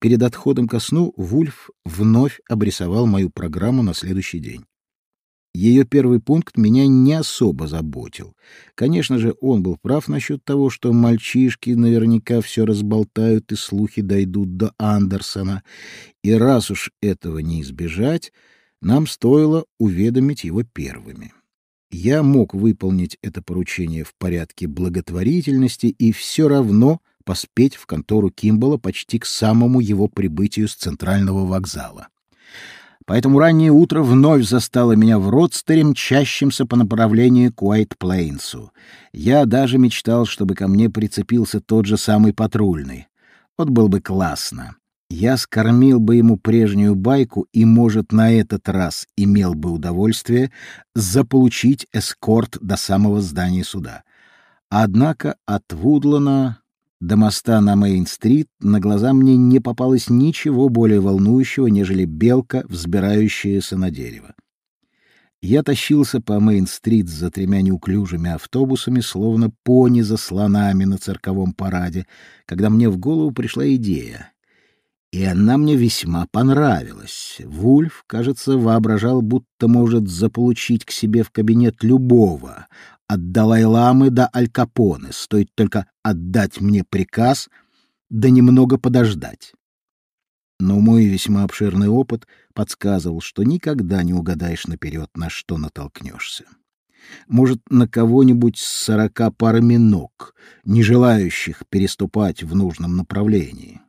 Перед отходом ко сну Вульф вновь обрисовал мою программу на следующий день. Ее первый пункт меня не особо заботил. Конечно же, он был прав насчет того, что мальчишки наверняка все разболтают и слухи дойдут до Андерсона. И раз уж этого не избежать, нам стоило уведомить его первыми. Я мог выполнить это поручение в порядке благотворительности и все равно поспеть в контору Кимбала почти к самому его прибытию с центрального вокзала. Поэтому раннее утро вновь застало меня в родстере, мчащемся по направлению к Уайт-Плейнсу. Я даже мечтал, чтобы ко мне прицепился тот же самый патрульный. Вот был бы классно. Я скормил бы ему прежнюю байку и, может, на этот раз имел бы удовольствие заполучить эскорт до самого здания суда. Однако от Вудлана до моста на Мейн-стрит на глаза мне не попалось ничего более волнующего, нежели белка, взбирающаяся на дерево. Я тащился по Мейн-стрит за тремя неуклюжими автобусами, словно пони за слонами на цирковом параде, когда мне в голову пришла идея. И она мне весьма понравилась. Вульф, кажется, воображал, будто может заполучить к себе в кабинет любого, от Далай-ламы до Аль Капоне, стоит только отдать мне приказ, да немного подождать. Но мой весьма обширный опыт подсказывал, что никогда не угадаешь наперед, на что натолкнешься. Может, на кого-нибудь с сорока парами ног, не желающих переступать в нужном направлении.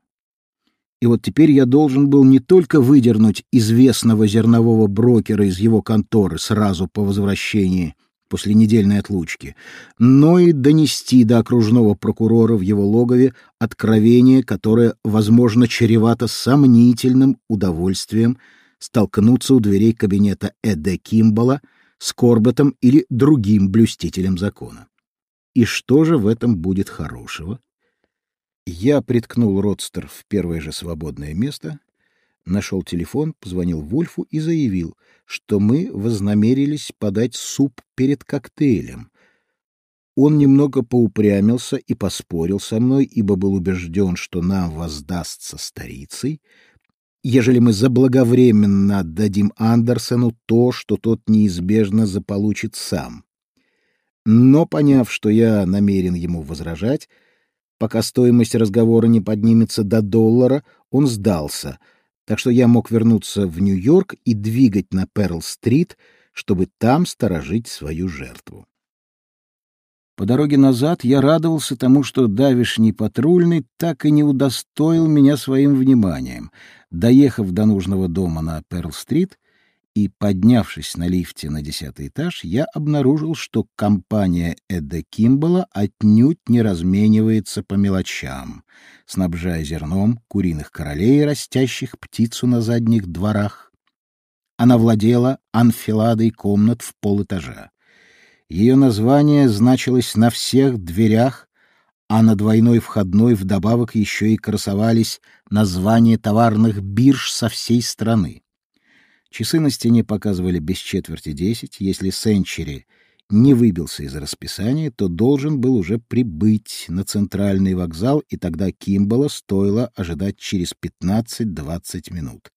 И вот теперь я должен был не только выдернуть известного зернового брокера из его конторы сразу по возвращении после недельной отлучки, но и донести до окружного прокурора в его логове откровение, которое, возможно, чревато сомнительным удовольствием столкнуться у дверей кабинета Эда Кимбала с Корбетом или другим блюстителем закона. И что же в этом будет хорошего? Я приткнул родстер в первое же свободное место нашел телефон, позвонил Вульфу и заявил, что мы вознамерились подать суп перед коктейлем. Он немного поупрямился и поспорил со мной, ибо был убежден, что нам воздастся старицей, ежели мы заблаговременно отдадим Андерсону то, что тот неизбежно заполучит сам. Но, поняв, что я намерен ему возражать, пока стоимость разговора не поднимется до доллара, он сдался — так что я мог вернуться в Нью-Йорк и двигать на Перл-стрит, чтобы там сторожить свою жертву. По дороге назад я радовался тому, что давишний патрульный так и не удостоил меня своим вниманием. Доехав до нужного дома на Перл-стрит, и, поднявшись на лифте на десятый этаж, я обнаружил, что компания Эда Кимбала отнюдь не разменивается по мелочам, снабжая зерном куриных королей, растящих птицу на задних дворах. Она владела анфиладой комнат в полэтажа. Ее название значилось на всех дверях, а на двойной входной вдобавок еще и красовались названия товарных бирж со всей страны. Часы на стене показывали без четверти десять. Если Сенчери не выбился из расписания, то должен был уже прибыть на центральный вокзал, и тогда Кимбала стоило ожидать через пятнадцать-двадцать минут.